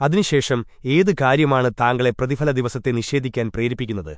അതിനുശേഷം ഏതു കാര്യമാണ് താങ്കളെ പ്രതിഫല ദിവസത്തെ നിഷേധിക്കാൻ പ്രേരിപ്പിക്കുന്നത്?